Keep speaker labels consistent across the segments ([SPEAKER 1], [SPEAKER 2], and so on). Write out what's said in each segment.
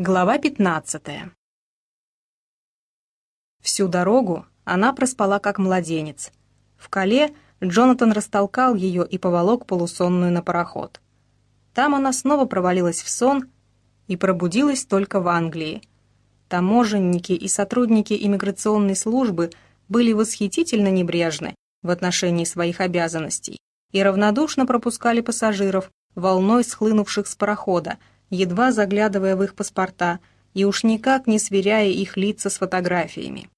[SPEAKER 1] Глава 15 Всю дорогу она проспала как младенец. В Кале Джонатан растолкал ее и поволок полусонную на пароход. Там она снова провалилась в сон и пробудилась только в Англии. Таможенники и сотрудники иммиграционной службы были восхитительно небрежны в отношении своих обязанностей и равнодушно пропускали пассажиров, волной схлынувших с парохода, едва заглядывая в их паспорта и уж никак не сверяя их лица с фотографиями.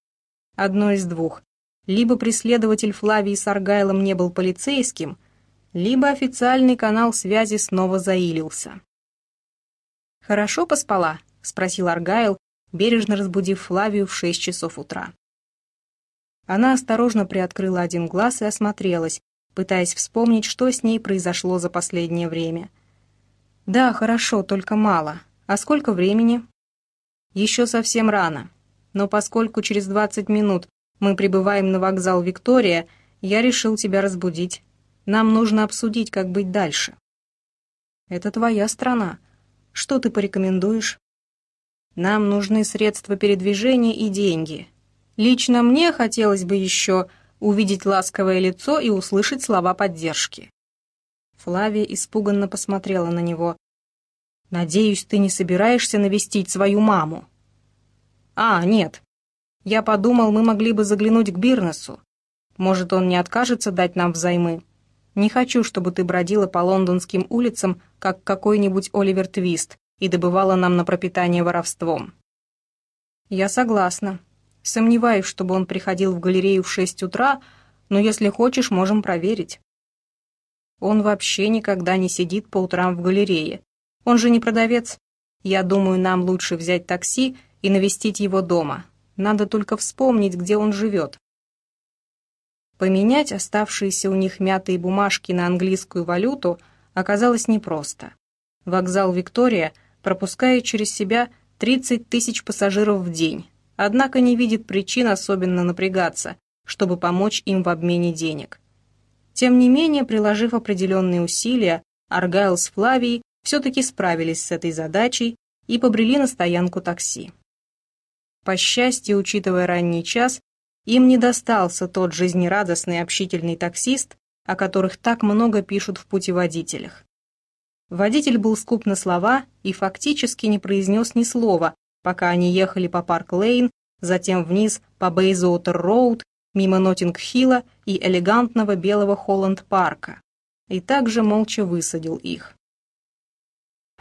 [SPEAKER 1] Одно из двух. Либо преследователь Флавий с Аргайлом не был полицейским, либо официальный канал связи снова заилился. «Хорошо поспала?» — спросил Аргайл, бережно разбудив Флавию в шесть часов утра. Она осторожно приоткрыла один глаз и осмотрелась, пытаясь вспомнить, что с ней произошло за последнее время. «Да, хорошо, только мало. А сколько времени?» «Еще совсем рано. Но поскольку через 20 минут мы прибываем на вокзал Виктория, я решил тебя разбудить. Нам нужно обсудить, как быть дальше». «Это твоя страна. Что ты порекомендуешь?» «Нам нужны средства передвижения и деньги. Лично мне хотелось бы еще увидеть ласковое лицо и услышать слова поддержки. Флавия испуганно посмотрела на него. «Надеюсь, ты не собираешься навестить свою маму?» «А, нет. Я подумал, мы могли бы заглянуть к Бирнесу. Может, он не откажется дать нам взаймы. Не хочу, чтобы ты бродила по лондонским улицам, как какой-нибудь Оливер Твист, и добывала нам на пропитание воровством». «Я согласна», Сомневаюсь, чтобы он приходил в галерею в шесть утра, но если хочешь, можем проверить. Он вообще никогда не сидит по утрам в галерее. Он же не продавец. Я думаю, нам лучше взять такси и навестить его дома. Надо только вспомнить, где он живет. Поменять оставшиеся у них мятые бумажки на английскую валюту оказалось непросто. Вокзал «Виктория» пропускает через себя 30 тысяч пассажиров в день, однако не видит причин особенно напрягаться, чтобы помочь им в обмене денег. Тем не менее, приложив определенные усилия, Аргайл с Флавией все-таки справились с этой задачей и побрели на стоянку такси. По счастью, учитывая ранний час, им не достался тот жизнерадостный общительный таксист, о которых так много пишут в путеводителях. Водитель был скуп на слова и фактически не произнес ни слова, пока они ехали по Парк-Лейн, затем вниз по Бейсуотер-Роуд, мимо Нотинг-Хилла и элегантного белого Холланд-парка, и также молча высадил их.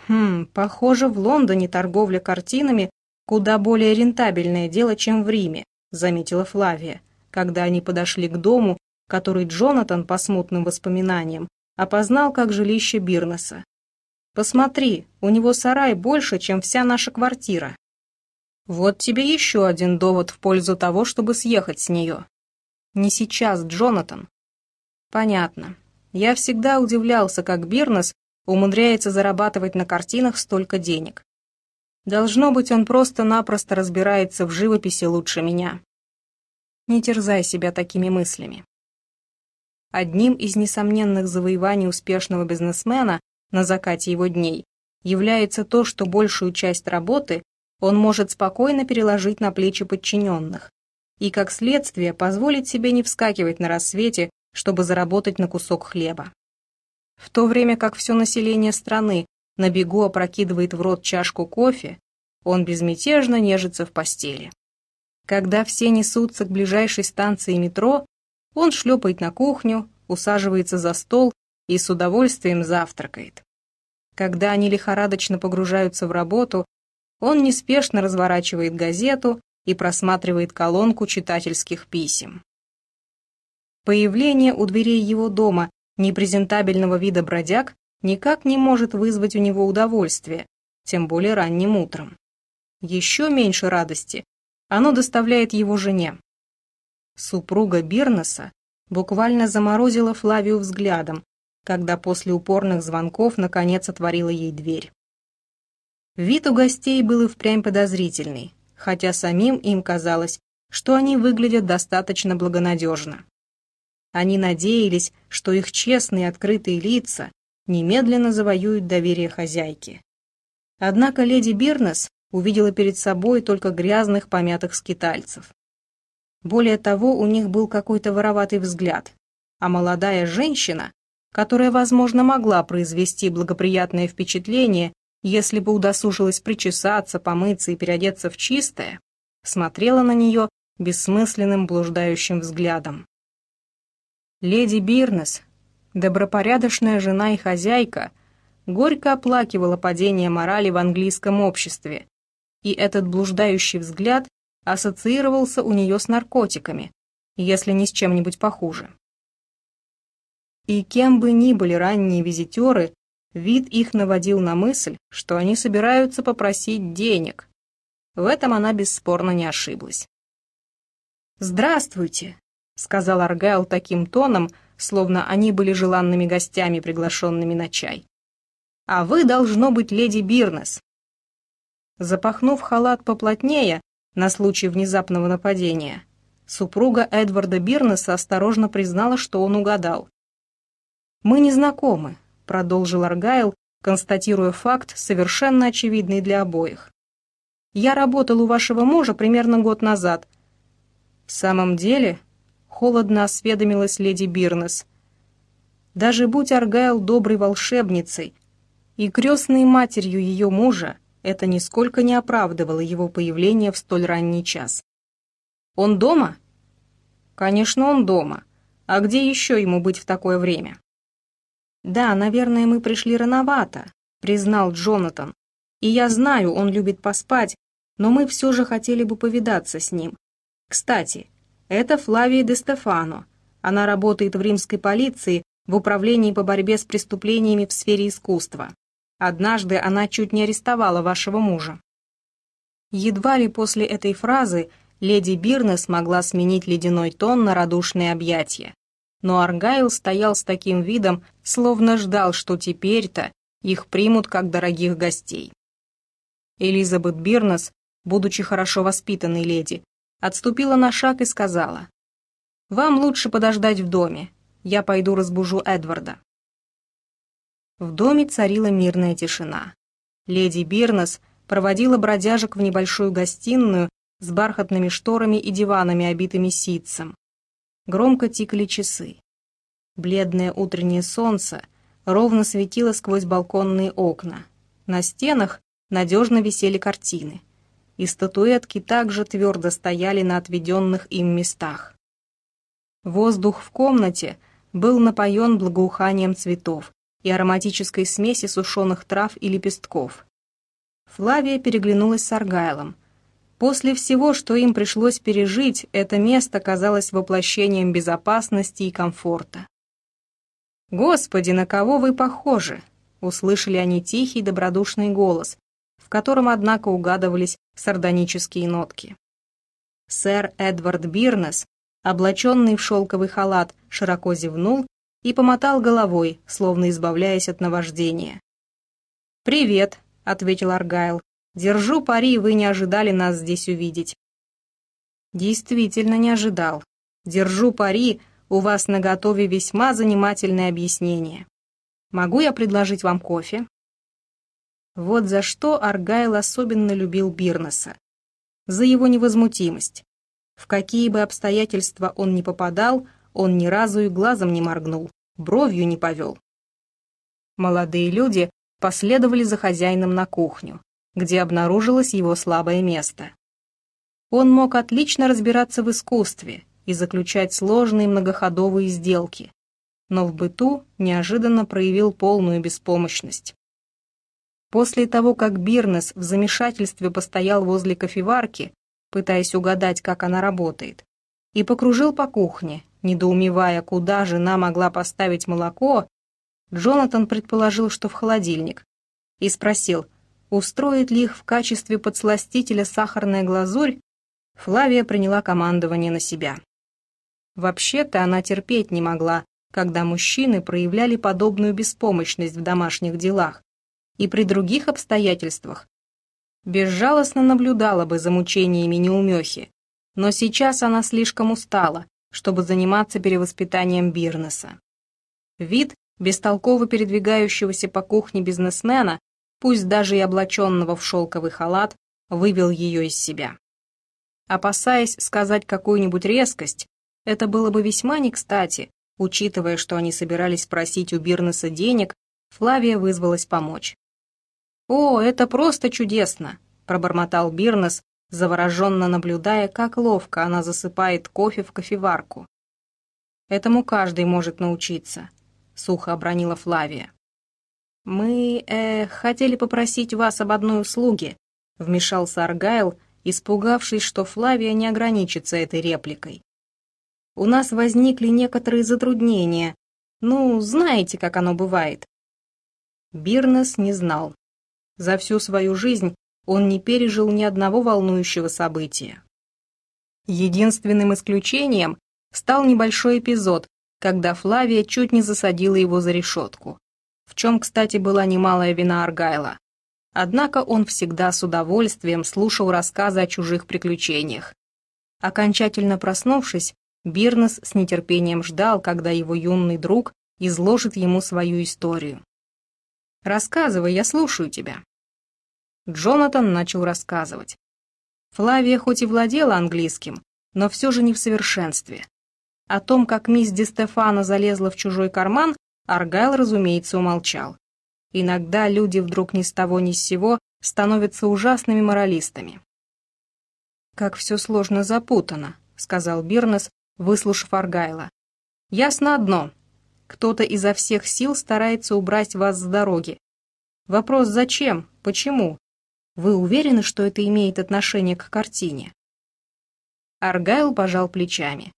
[SPEAKER 1] Хм, похоже, в Лондоне торговля картинами куда более рентабельное дело, чем в Риме, заметила Флавия, когда они подошли к дому, который Джонатан, по смутным воспоминаниям, опознал как жилище Бирнеса. «Посмотри, у него сарай больше, чем вся наша квартира». Вот тебе еще один довод в пользу того, чтобы съехать с нее. Не сейчас, Джонатан. Понятно. Я всегда удивлялся, как Бирнес умудряется зарабатывать на картинах столько денег. Должно быть, он просто-напросто разбирается в живописи лучше меня. Не терзай себя такими мыслями. Одним из несомненных завоеваний успешного бизнесмена на закате его дней является то, что большую часть работы он может спокойно переложить на плечи подчиненных и, как следствие, позволить себе не вскакивать на рассвете, чтобы заработать на кусок хлеба. В то время как все население страны на бегу опрокидывает в рот чашку кофе, он безмятежно нежится в постели. Когда все несутся к ближайшей станции метро, он шлепает на кухню, усаживается за стол и с удовольствием завтракает. Когда они лихорадочно погружаются в работу, он неспешно разворачивает газету и просматривает колонку читательских писем. Появление у дверей его дома непрезентабельного вида бродяг никак не может вызвать у него удовольствие, тем более ранним утром. Еще меньше радости оно доставляет его жене. Супруга Бирнеса буквально заморозила Флавию взглядом, когда после упорных звонков наконец отворила ей дверь. Вид у гостей был и впрямь подозрительный, хотя самим им казалось, что они выглядят достаточно благонадежно. Они надеялись, что их честные открытые лица немедленно завоюют доверие хозяйки. Однако леди Бирнес увидела перед собой только грязных помятых скитальцев. Более того, у них был какой-то вороватый взгляд, а молодая женщина, которая, возможно, могла произвести благоприятное впечатление, если бы удосужилась причесаться, помыться и переодеться в чистое, смотрела на нее бессмысленным блуждающим взглядом. Леди Бирнес, добропорядочная жена и хозяйка, горько оплакивала падение морали в английском обществе, и этот блуждающий взгляд ассоциировался у нее с наркотиками, если не с чем-нибудь похуже. И кем бы ни были ранние визитеры, вид их наводил на мысль, что они собираются попросить денег. В этом она бесспорно не ошиблась. «Здравствуйте», — сказал Аргайл таким тоном, словно они были желанными гостями, приглашенными на чай. «А вы, должно быть, леди Бирнес». Запахнув халат поплотнее, на случай внезапного нападения, супруга Эдварда Бирнеса осторожно признала, что он угадал. «Мы не знакомы», — продолжил Аргайл, констатируя факт, совершенно очевидный для обоих. «Я работал у вашего мужа примерно год назад». «В самом деле?» — холодно осведомилась леди Бирнес. «Даже будь Аргайл доброй волшебницей и крестной матерью ее мужа, это нисколько не оправдывало его появление в столь ранний час. «Он дома?» «Конечно, он дома. А где еще ему быть в такое время?» «Да, наверное, мы пришли рановато», — признал Джонатан. «И я знаю, он любит поспать, но мы все же хотели бы повидаться с ним. Кстати, это Флавия де Стефано. Она работает в римской полиции в управлении по борьбе с преступлениями в сфере искусства. Однажды она чуть не арестовала вашего мужа». Едва ли после этой фразы леди Бирна смогла сменить ледяной тон на радушные объятия. Но Аргайл стоял с таким видом, словно ждал, что теперь-то их примут как дорогих гостей. Элизабет Бирнес, будучи хорошо воспитанной леди, отступила на шаг и сказала, «Вам лучше подождать в доме, я пойду разбужу Эдварда». В доме царила мирная тишина. Леди Бирнес проводила бродяжек в небольшую гостиную с бархатными шторами и диванами, обитыми ситцем. Громко тикали часы. Бледное утреннее солнце ровно светило сквозь балконные окна. На стенах надежно висели картины. И статуэтки также твердо стояли на отведенных им местах. Воздух в комнате был напоен благоуханием цветов, и ароматической смеси сушеных трав и лепестков. Флавия переглянулась с Аргайлом. После всего, что им пришлось пережить, это место казалось воплощением безопасности и комфорта. «Господи, на кого вы похожи?» — услышали они тихий добродушный голос, в котором, однако, угадывались сардонические нотки. Сэр Эдвард Бирнес, облаченный в шелковый халат, широко зевнул и помотал головой, словно избавляясь от наваждения. «Привет», — ответил Аргайл. «Держу пари, вы не ожидали нас здесь увидеть». «Действительно не ожидал. Держу пари, у вас на готове весьма занимательное объяснение. Могу я предложить вам кофе?» Вот за что Аргайл особенно любил Бирнеса. За его невозмутимость. В какие бы обстоятельства он ни попадал, он ни разу и глазом не моргнул, бровью не повел. Молодые люди последовали за хозяином на кухню, где обнаружилось его слабое место. Он мог отлично разбираться в искусстве и заключать сложные многоходовые сделки, но в быту неожиданно проявил полную беспомощность. После того, как Бирнес в замешательстве постоял возле кофеварки, пытаясь угадать, как она работает, и покружил по кухне, Недоумевая, куда жена могла поставить молоко, Джонатан предположил, что в холодильник, и спросил, устроит ли их в качестве подсластителя сахарная глазурь, Флавия приняла командование на себя. Вообще-то она терпеть не могла, когда мужчины проявляли подобную беспомощность в домашних делах, и при других обстоятельствах безжалостно наблюдала бы за мучениями неумехи, но сейчас она слишком устала, чтобы заниматься перевоспитанием Бирнеса. Вид бестолково передвигающегося по кухне бизнесмена, пусть даже и облаченного в шелковый халат, вывел ее из себя. Опасаясь сказать какую-нибудь резкость, это было бы весьма не кстати, учитывая, что они собирались просить у Бирнеса денег, Флавия вызвалась помочь. «О, это просто чудесно!» – пробормотал Бирнес, завороженно наблюдая, как ловко она засыпает кофе в кофеварку. «Этому каждый может научиться», — сухо обронила Флавия. «Мы, э, хотели попросить вас об одной услуге», — вмешался Аргайл, испугавшись, что Флавия не ограничится этой репликой. «У нас возникли некоторые затруднения. Ну, знаете, как оно бывает». Бирнес не знал. За всю свою жизнь он не пережил ни одного волнующего события. Единственным исключением стал небольшой эпизод, когда Флавия чуть не засадила его за решетку, в чем, кстати, была немалая вина Аргайла. Однако он всегда с удовольствием слушал рассказы о чужих приключениях. Окончательно проснувшись, Бирнес с нетерпением ждал, когда его юный друг изложит ему свою историю. «Рассказывай, я слушаю тебя». Джонатан начал рассказывать. Флавия хоть и владела английским, но все же не в совершенстве. О том, как мисс Ди Стефано залезла в чужой карман, Аргайл, разумеется, умолчал. Иногда люди вдруг ни с того ни с сего становятся ужасными моралистами. «Как все сложно запутано», — сказал Бирнес, выслушав Аргайла. «Ясно одно. Кто-то изо всех сил старается убрать вас с дороги. Вопрос зачем, почему, вы уверены, что это имеет отношение к картине?» Аргайл пожал плечами.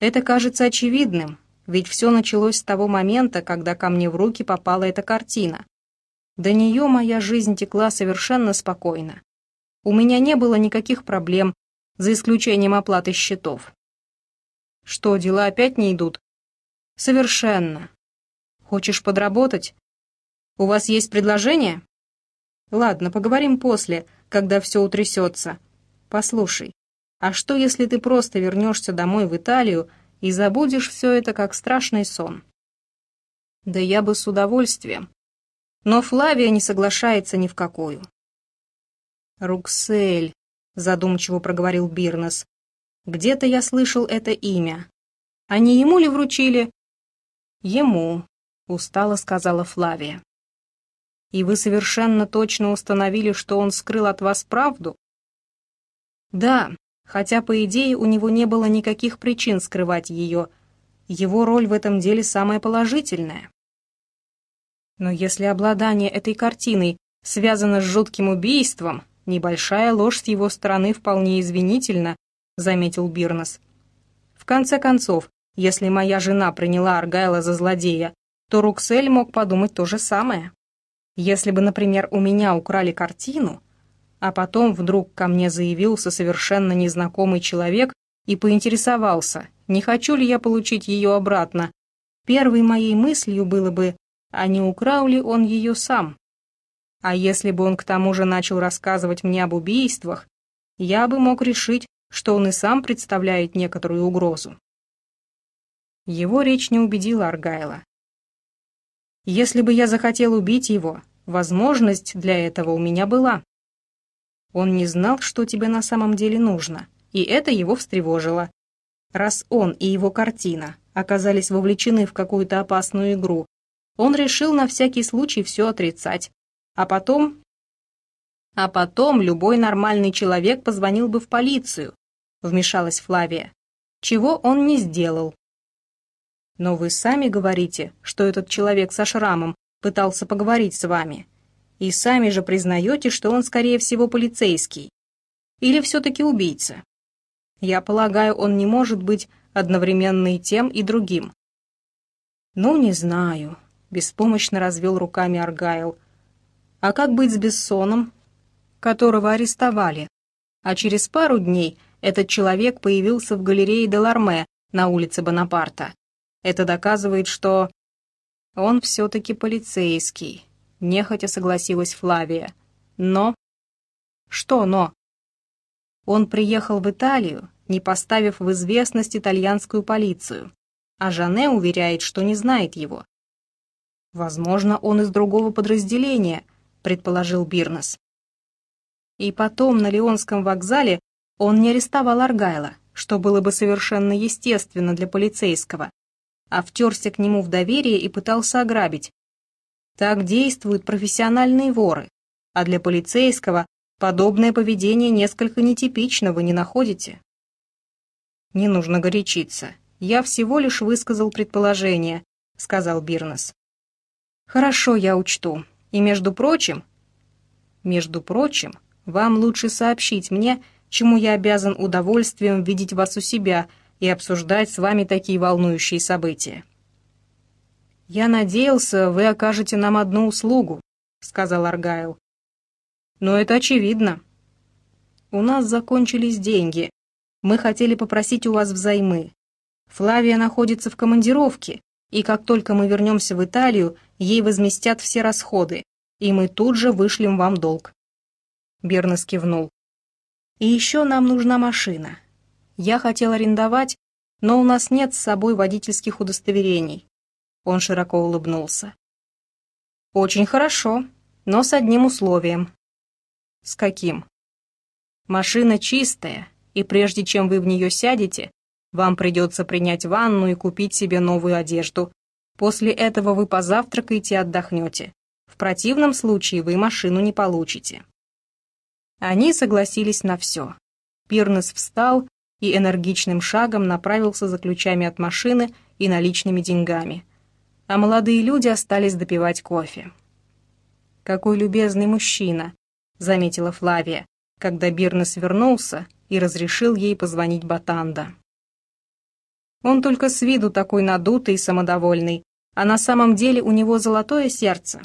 [SPEAKER 1] «Это кажется очевидным, ведь все началось с того момента, когда ко мне в руки попала эта картина. До нее моя жизнь текла совершенно спокойно. У меня не было никаких проблем, за исключением оплаты счетов. Что, дела опять не идут? Совершенно. Хочешь подработать? У вас есть предложение? Ладно, поговорим после, когда все утрясется. Послушай, а что, если ты просто вернешься домой в Италию и забудешь все это как страшный сон? Да я бы с удовольствием. Но Флавия не соглашается ни в какую. «Руксель», — задумчиво проговорил Бирнес. «Где-то я слышал это имя. А не ему ли вручили?» «Ему», — устало сказала Флавия. И вы совершенно точно установили, что он скрыл от вас правду? Да, хотя, по идее, у него не было никаких причин скрывать ее. Его роль в этом деле самая положительная. Но если обладание этой картиной связано с жутким убийством, небольшая ложь с его стороны вполне извинительна, заметил Бирнес. В конце концов, если моя жена приняла Аргайла за злодея, то Руксель мог подумать то же самое. Если бы, например, у меня украли картину, а потом вдруг ко мне заявился совершенно незнакомый человек и поинтересовался, не хочу ли я получить ее обратно, первой моей мыслью было бы, а не украл ли он ее сам? А если бы он к тому же начал рассказывать мне об убийствах, я бы мог решить, что он и сам представляет некоторую угрозу. Его речь не убедила Аргайла. Если бы я захотел убить его, возможность для этого у меня была. Он не знал, что тебе на самом деле нужно, и это его встревожило. Раз он и его картина оказались вовлечены в какую-то опасную игру, он решил на всякий случай все отрицать. А потом... А потом любой нормальный человек позвонил бы в полицию, вмешалась Флавия. Чего он не сделал. Но вы сами говорите, что этот человек со шрамом пытался поговорить с вами. И сами же признаете, что он, скорее всего, полицейский. Или все-таки убийца. Я полагаю, он не может быть одновременно и тем, и другим. Ну, не знаю, беспомощно развел руками Аргайл. А как быть с Бессоном, которого арестовали? А через пару дней этот человек появился в галерее Деларме на улице Бонапарта. Это доказывает, что он все-таки полицейский, нехотя согласилась Флавия. Но... Что но? Он приехал в Италию, не поставив в известность итальянскую полицию, а Жане уверяет, что не знает его. «Возможно, он из другого подразделения», — предположил Бирнес. И потом на Леонском вокзале он не арестовал Аргайла, что было бы совершенно естественно для полицейского, а втерся к нему в доверие и пытался ограбить. Так действуют профессиональные воры, а для полицейского подобное поведение несколько нетипично, вы не находите? Не нужно горячиться. Я всего лишь высказал предположение, сказал Бирнес. Хорошо, я учту. И между прочим... Между прочим, вам лучше сообщить мне, чему я обязан удовольствием видеть вас у себя и обсуждать с вами такие волнующие события. «Я надеялся, вы окажете нам одну услугу», — сказал Аргайл. «Но это очевидно. У нас закончились деньги. Мы хотели попросить у вас взаймы. Флавия находится в командировке, и как только мы вернемся в Италию, ей возместят все расходы, и мы тут же вышлем вам долг». Бернес кивнул. «И еще нам нужна машина. Я хотел арендовать, но у нас нет с собой водительских удостоверений». Он широко улыбнулся. «Очень хорошо, но с одним условием». «С каким?» «Машина чистая, и прежде чем вы в нее сядете, вам придется принять ванну и купить себе новую одежду. После этого вы позавтракаете и отдохнете. В противном случае вы машину не получите». Они согласились на все. Пирнес встал и энергичным шагом направился за ключами от машины и наличными деньгами. А молодые люди остались допивать кофе. «Какой любезный мужчина», — заметила Флавия, когда Бирнес вернулся и разрешил ей позвонить Батанда. Он только с виду такой надутый и самодовольный, а на самом деле у него золотое сердце.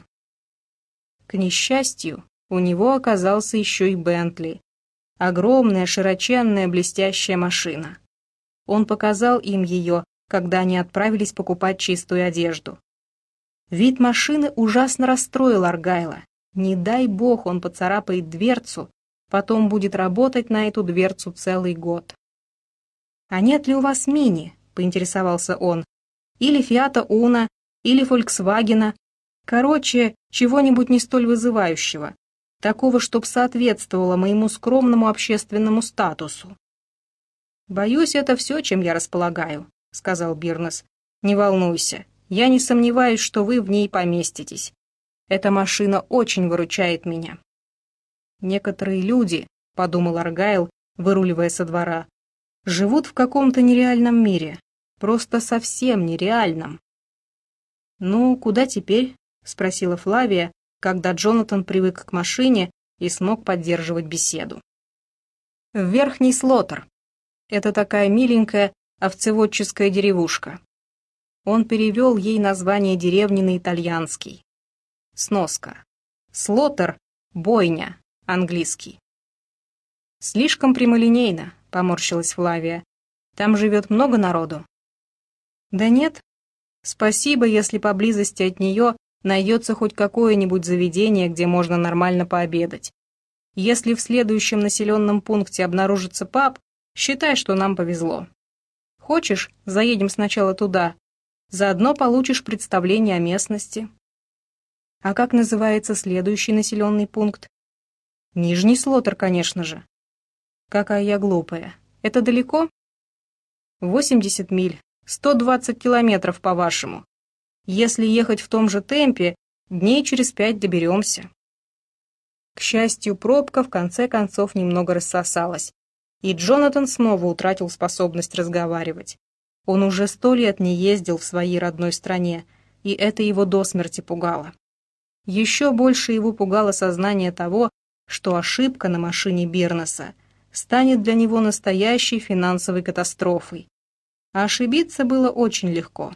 [SPEAKER 1] К несчастью, у него оказался еще и Бентли. Огромная, широченная, блестящая машина. Он показал им ее, когда они отправились покупать чистую одежду. Вид машины ужасно расстроил Аргайла. Не дай бог он поцарапает дверцу, потом будет работать на эту дверцу целый год. «А нет ли у вас мини?» — поинтересовался он. «Или Фиата Уна, или Фольксвагена. Короче, чего-нибудь не столь вызывающего такого, чтоб соответствовало моему скромному общественному статусу. «Боюсь, это все, чем я располагаю», — сказал Бирнес. «Не волнуйся, я не сомневаюсь, что вы в ней поместитесь. Эта машина очень выручает меня». «Некоторые люди», — подумал Аргайл, выруливая со двора, «живут в каком-то нереальном мире, просто совсем нереальном». «Ну, куда теперь?» — спросила Флавия, когда Джонатан привык к машине и смог поддерживать беседу. В Верхний Слотер. Это такая миленькая овцеводческая деревушка. Он перевел ей название деревни на итальянский. Сноска. Слотер — бойня, английский. «Слишком прямолинейно», — поморщилась Флавия. «Там живет много народу?» «Да нет. Спасибо, если поблизости от нее найдется хоть какое-нибудь заведение, где можно нормально пообедать. Если в следующем населенном пункте обнаружится паб, считай, что нам повезло. Хочешь, заедем сначала туда, заодно получишь представление о местности. А как называется следующий населенный пункт? Нижний Слотер, конечно же. Какая я глупая. Это далеко? 80 миль, 120 километров, по-вашему. Если ехать в том же темпе, дней через пять доберемся. К счастью, пробка в конце концов немного рассосалась, и Джонатан снова утратил способность разговаривать. Он уже сто лет не ездил в своей родной стране, и это его до смерти пугало. Еще больше его пугало сознание того, что ошибка на машине Бернеса станет для него настоящей финансовой катастрофой. А ошибиться было очень легко.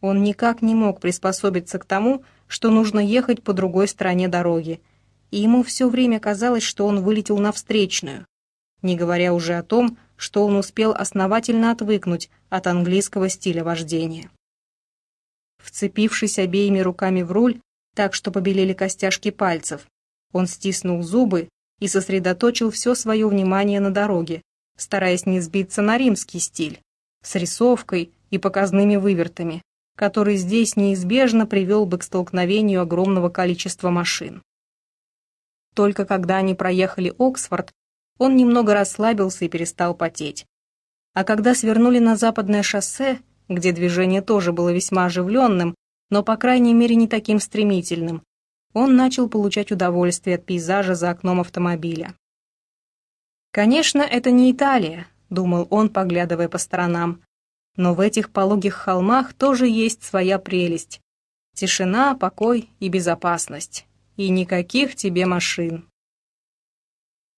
[SPEAKER 1] Он никак не мог приспособиться к тому, что нужно ехать по другой стороне дороги, и ему все время казалось, что он вылетел на встречную, не говоря уже о том, что он успел основательно отвыкнуть от английского стиля вождения. Вцепившись обеими руками в руль, так что побелели костяшки пальцев, он стиснул зубы и сосредоточил все свое внимание на дороге, стараясь не сбиться на римский стиль, с рисовкой и показными вывертами, который здесь неизбежно привел бы к столкновению огромного количества машин. Только когда они проехали Оксфорд, он немного расслабился и перестал потеть. А когда свернули на западное шоссе, где движение тоже было весьма оживленным, но, по крайней мере, не таким стремительным, он начал получать удовольствие от пейзажа за окном автомобиля. «Конечно, это не Италия», — думал он, поглядывая по сторонам, «но в этих пологих холмах тоже есть своя прелесть. Тишина, покой и безопасность. И никаких тебе машин».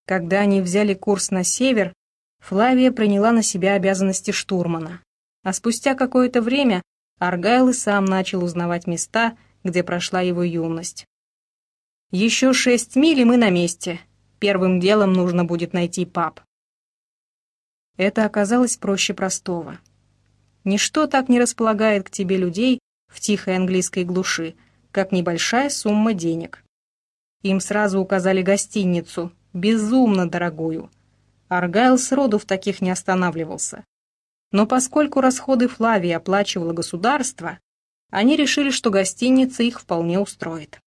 [SPEAKER 1] Когда они взяли курс на север, Флавия приняла на себя обязанности штурмана. А спустя какое-то время Аргайл и сам начал узнавать места, где прошла его юность. «Еще шесть миль, и мы на месте. Первым делом нужно будет найти паб». Это оказалось проще простого. Ничто так не располагает к тебе людей в тихой английской глуши, как небольшая сумма денег. Им сразу указали гостиницу, безумно дорогую. Аргайл сроду в таких не останавливался. Но поскольку расходы Флавии оплачивало государство, они решили, что гостиница их вполне устроит.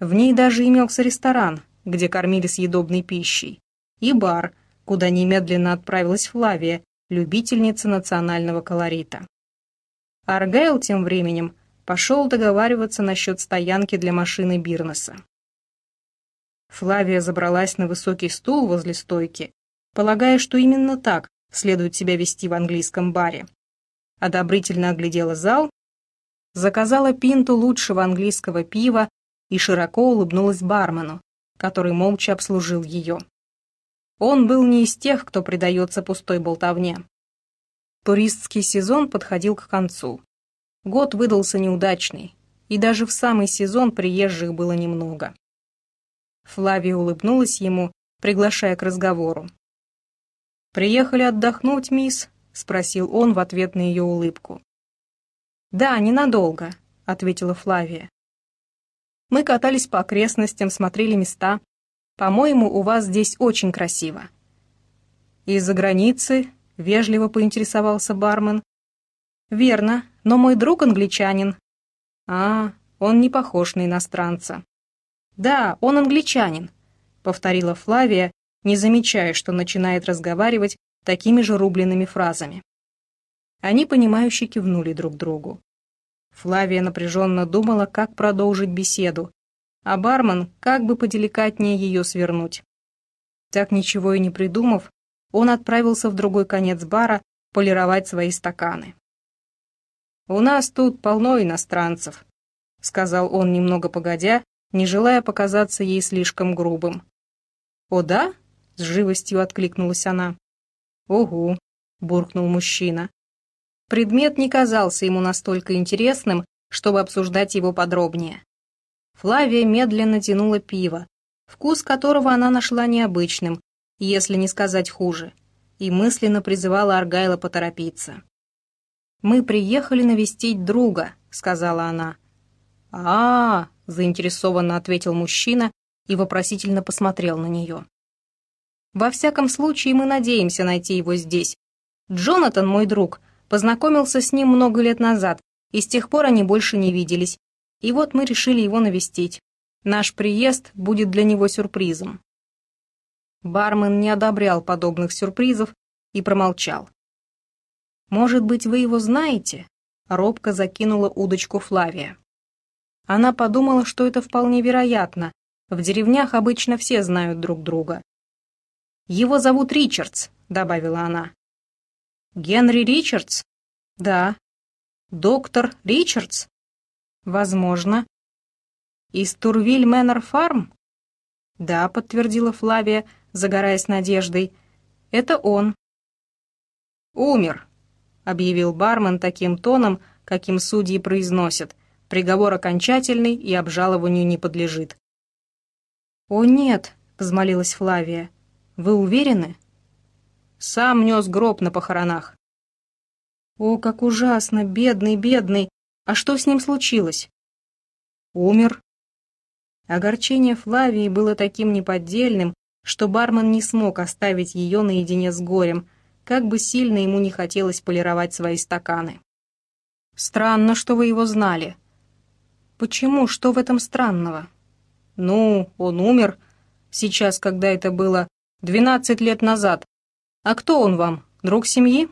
[SPEAKER 1] В ней даже имелся ресторан, где кормили съедобной пищей, и бар, куда немедленно отправилась Флавия, любительница национального колорита. Аргайл тем временем пошел договариваться насчет стоянки для машины Бирнеса. Флавия забралась на высокий стул возле стойки, полагая, что именно так следует себя вести в английском баре. Одобрительно оглядела зал, заказала пинту лучшего английского пива и широко улыбнулась бармену, который молча обслужил ее. Он был не из тех, кто предается пустой болтовне. Туристский сезон подходил к концу. Год выдался неудачный, и даже в самый сезон приезжих было немного. Флавия улыбнулась ему, приглашая к разговору. «Приехали отдохнуть, мисс?» — спросил он в ответ на ее улыбку. «Да, ненадолго», — ответила Флавия. «Мы катались по окрестностям, смотрели места. По-моему, у вас здесь очень красиво». «Из-за границы?» — вежливо поинтересовался бармен. «Верно, но мой друг англичанин». «А, он не похож на иностранца». «Да, он англичанин», — повторила Флавия, не замечая, что начинает разговаривать такими же рубленными фразами. Они, понимающе кивнули друг другу. Флавия напряженно думала, как продолжить беседу, а бармен как бы поделикатнее ее свернуть. Так ничего и не придумав, он отправился в другой конец бара полировать свои стаканы. «У нас тут полно иностранцев», — сказал он немного погодя, не желая показаться ей слишком грубым. «О да?» — с живостью откликнулась она. «Угу», — буркнул мужчина. Предмет не казался ему настолько интересным, чтобы обсуждать его подробнее. Флавия медленно тянула пиво, вкус которого она нашла необычным, если не сказать хуже, и мысленно призывала Аргайла поторопиться. «Мы приехали навестить друга», — сказала она. «А-а-а», заинтересованно ответил мужчина и вопросительно посмотрел на нее. «Во всяком случае, мы надеемся найти его здесь. Джонатан, мой друг, познакомился с ним много лет назад, и с тех пор они больше не виделись. И вот мы решили его навестить. Наш приезд будет для него сюрпризом». Бармен не одобрял подобных сюрпризов и промолчал. «Может быть, вы его знаете?» Робко закинула удочку Флавия. Она подумала, что это вполне вероятно. В деревнях обычно все знают друг друга. «Его зовут Ричардс», — добавила она. «Генри Ричардс?» «Да». «Доктор Ричардс?» «Возможно». «Из Турвиль Мэннер Фарм?» «Да», — подтвердила Флавия, загораясь надеждой. «Это он». «Умер», — объявил бармен таким тоном, каким судьи произносят — Приговор окончательный и обжалованию не подлежит. «О, нет», — взмолилась Флавия. «Вы уверены?» «Сам нес гроб на похоронах». «О, как ужасно! Бедный, бедный! А что с ним случилось?» «Умер». Огорчение Флавии было таким неподдельным, что бармен не смог оставить ее наедине с горем, как бы сильно ему не хотелось полировать свои стаканы. «Странно, что вы его знали», «Почему? Что в этом странного?» «Ну, он умер, Сейчас, когда это было 12 лет назад. А кто он вам? Друг семьи?»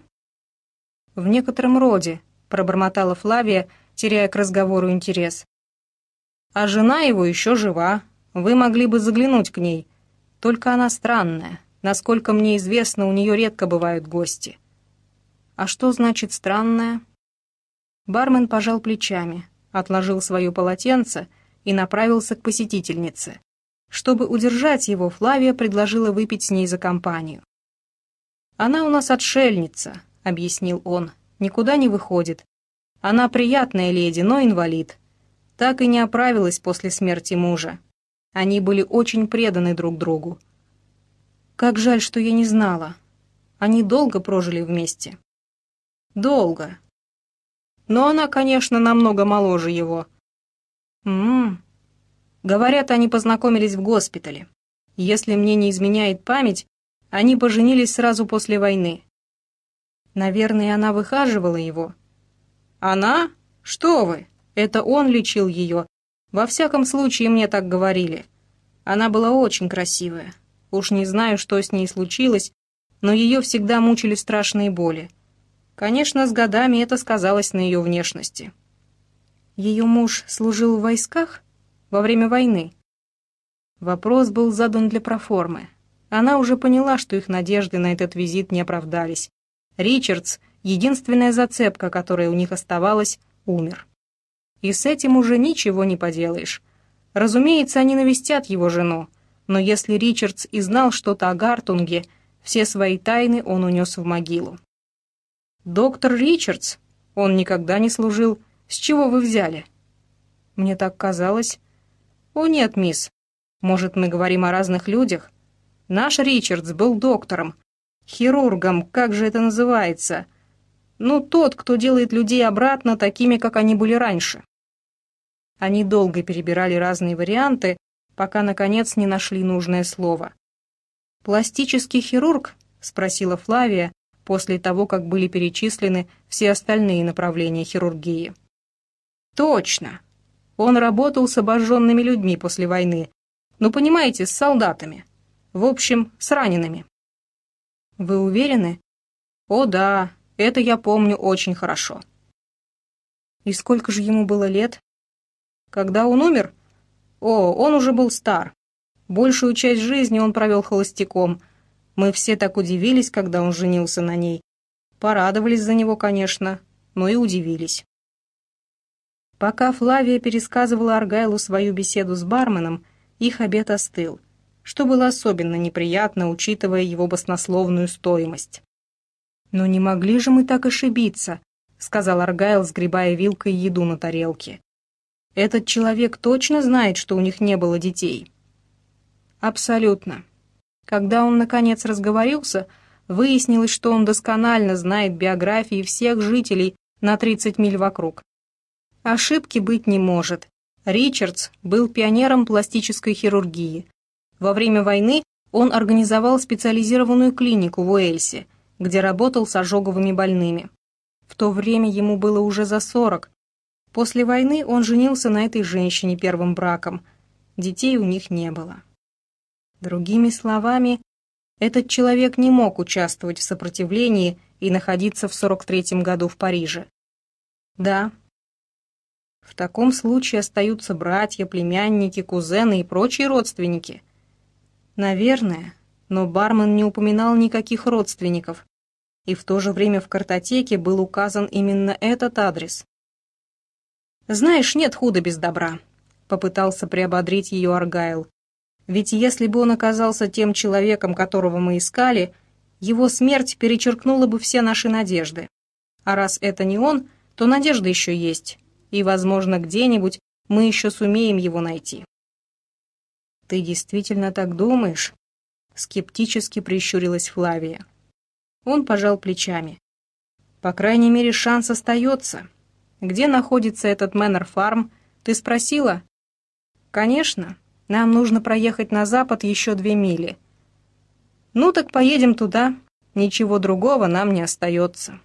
[SPEAKER 1] «В некотором роде», — пробормотала Флавия, теряя к разговору интерес. «А жена его еще жива. Вы могли бы заглянуть к ней. Только она странная. Насколько мне известно, у нее редко бывают гости». «А что значит странная?» Бармен пожал плечами, отложил свое полотенце и направился к посетительнице. Чтобы удержать его, Флавия предложила выпить с ней за компанию. «Она у нас отшельница», — объяснил он, — «никуда не выходит. Она приятная леди, но инвалид. Так и не оправилась после смерти мужа. Они были очень преданы друг другу. Как жаль, что я не знала. Они долго прожили вместе. Долго. Но она, конечно, намного моложе его. Ммм. Говорят, они познакомились в госпитале. Если мне не изменяет память, они поженились сразу после войны. Наверное, она выхаживала его. Она? Что вы? Это он лечил ее. Во всяком случае, мне так говорили. Она была очень красивая. Уж не знаю, что с ней случилось, но ее всегда мучили страшные боли. Конечно, с годами это сказалось на ее внешности. Ее муж служил в войсках во время войны. Вопрос был задан для проформы. Она уже поняла, что их надежды на этот визит не оправдались. Ричардс, единственная зацепка, которая у них оставалась, умер. И с этим уже ничего не поделаешь. Разумеется, они навестят его жену, но если Ричардс и знал что-то о Гартунге, все свои тайны он унес в могилу. «Доктор Ричардс? Он никогда не служил. С чего вы взяли?» «Мне так казалось». «О нет, мисс. Может, мы говорим о разных людях? Наш Ричардс был доктором. Хирургом, как же это называется? Ну, тот, кто делает людей обратно такими, как они были раньше». Они долго перебирали разные варианты, пока, наконец, не нашли нужное слово. «Пластический хирург?» — спросила Флавия, после того, как были перечислены все остальные направления хирургии. «Точно! Он работал с обожженными людьми после войны. Ну, понимаете, с солдатами. В общем, с ранеными». «Вы уверены?» «О да, это я помню очень хорошо». «И сколько же ему было лет?» «Когда он умер?» О, он уже был стар. Большую часть жизни он провел холостяком. Мы все так удивились, когда он женился на ней. Порадовались за него, конечно, но и удивились. Пока Флавия пересказывала Аргайлу свою беседу с барменом, их обед остыл, что было особенно неприятно, учитывая его баснословную стоимость. «Но не могли же мы так ошибиться», — сказал Аргайл, сгребая вилкой еду на тарелке. Этот человек точно знает, что у них не было детей? Абсолютно. Когда он, наконец, разговорился, выяснилось, что он досконально знает биографии всех жителей на 30 миль вокруг. Ошибки быть не может. Ричардс был пионером пластической хирургии. Во время войны он организовал специализированную клинику в Уэльсе, где работал с ожоговыми больными. В то время ему было уже за 40, После войны он женился на этой женщине первым браком. Детей у них не было. Другими словами, этот человек не мог участвовать в сопротивлении и находиться в 43-м году в Париже. Да. В таком случае остаются братья, племянники, кузены и прочие родственники. Наверное, но бармен не упоминал никаких родственников. И в то же время в картотеке был указан именно этот адрес. «Знаешь, нет худа без добра», — попытался приободрить ее Аргайл. «Ведь если бы он оказался тем человеком, которого мы искали, его смерть перечеркнула бы все наши надежды. А раз это не он, то надежда еще есть, и, возможно, где-нибудь мы еще сумеем его найти». «Ты действительно так думаешь?» — скептически прищурилась Флавия. Он пожал плечами. «По крайней мере, шанс остается». Где находится этот Мэннер Фарм? Ты спросила?» «Конечно. Нам нужно проехать на запад еще две мили». «Ну так поедем туда. Ничего другого нам не остается».